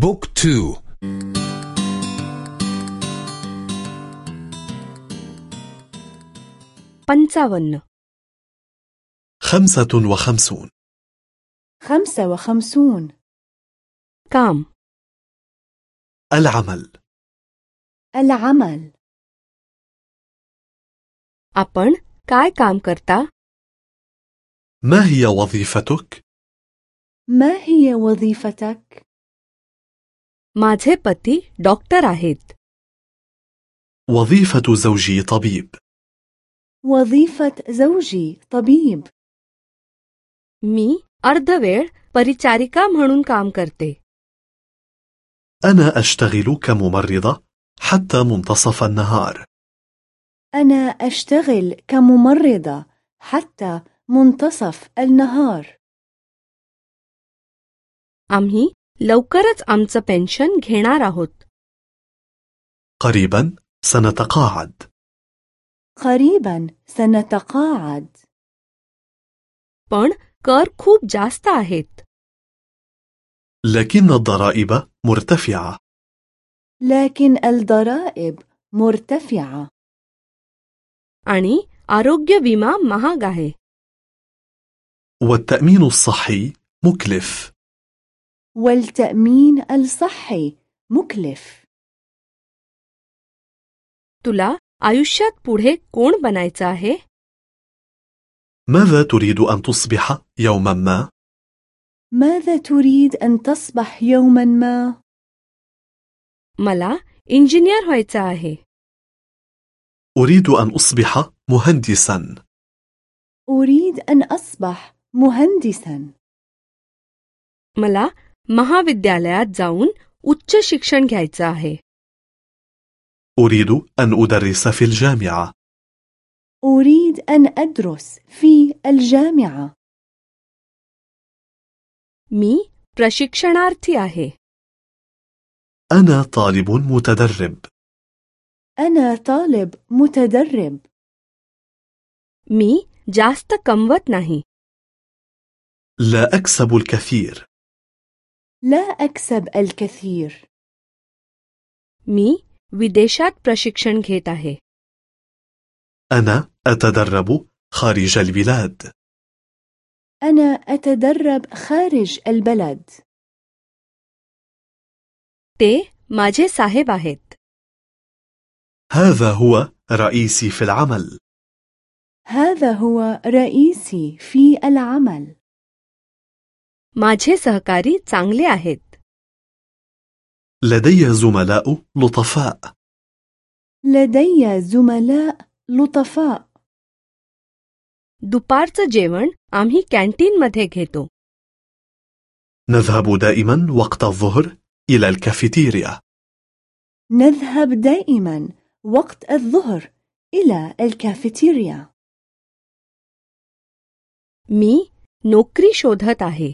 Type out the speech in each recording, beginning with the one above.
بوك تو पंचावन्न خمسة وخمسون خمسة وخمسون काम العمل العمل आपण काय काम करता ما هي وظيفتك؟ ما هي وظيفتك؟ माझे पती डॉक्टर आहेत وظيفة زوجي طبيب وظيفة زوجي طبيب मी अर्धवेळ परिचारिका म्हणून काम करते أنا أشتغل كممرضة حتى منتصف النهار أنا أشتغل كممرضة حتى منتصف النهار आम्ही लवकरच आमचं पेन्शन घेणार आहोत قريبا سنتقاعد قريبا سنتقاعد पण कर खूप जास्त आहेत لكن الضرائب مرتفعة لكن الضرائب مرتفعة आणि आरोग्य विमा महाग आहे والتأمين الصحي مكلف والتأمين الصحي مكلف तुला आयुष्यात पुढे कोण बनायचं आहे ماذا تريد أن تصبح يوما ما؟ ماذا تريد أن تصبح يوما ما؟ मला इंजिनियर व्हायचं आहे أريد أن أصبح مهندسا أريد أن أصبح مهندسا मला महाविद्यालयात जाऊन उच्च शिक्षण घ्यायचं आहे أريد أن أدرس في الجامعة أريد أن أدرس في الجامعة मी प्रशिक्षणार्थी आहे أنا طالب متدرب أنا طالب متدرب मी जास्त कमवत नाही لا أكسب الكثير لا أكسب الكثير मी विदेशात प्रशिक्षण घेत आहे أنا أتدرب خارج البلاد أنا أتدرب خارج البلد ते माझे साहेब आहेत هذا هو رئيسي في العمل هذا هو رئيسي في العمل माझे सहकारी चांगले आहेत لدي زملاء لطفاء لدي زملاء لطفاء दुपारचं जेवण आम्ही कॅन्टीनमध्ये घेतो نذهب دائما وقت الظهر إلى الكافيتيريا نذهب دائما وقت الظهر إلى الكافيتيريا मी नोकरी शोधत आहे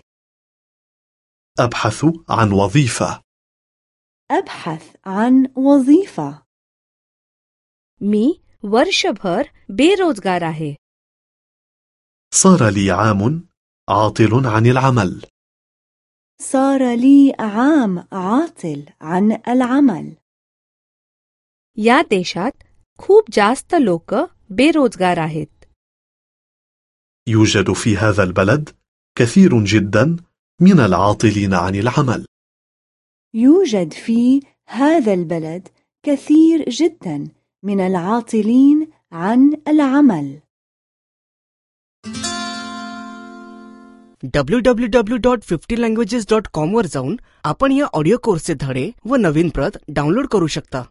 أبحث عن وظيفة أبحث عن وظيفة मी वर्षभर बेरोजगार आहे صار لي عام عاطل عن العمل صار لي عام عاطل عن العمل या देशात खूप जास्त लोक बेरोजगार आहेत يوجد في هذا البلد كثير جدا من العاطلين عن العمل يوجد في هذا البلد كثير جدا من العاطلين عن العمل www.50languages.com वर जाऊन आपण या ऑडिओ कोर्सचे धडे व नवीन प्रत डाउनलोड करू शकता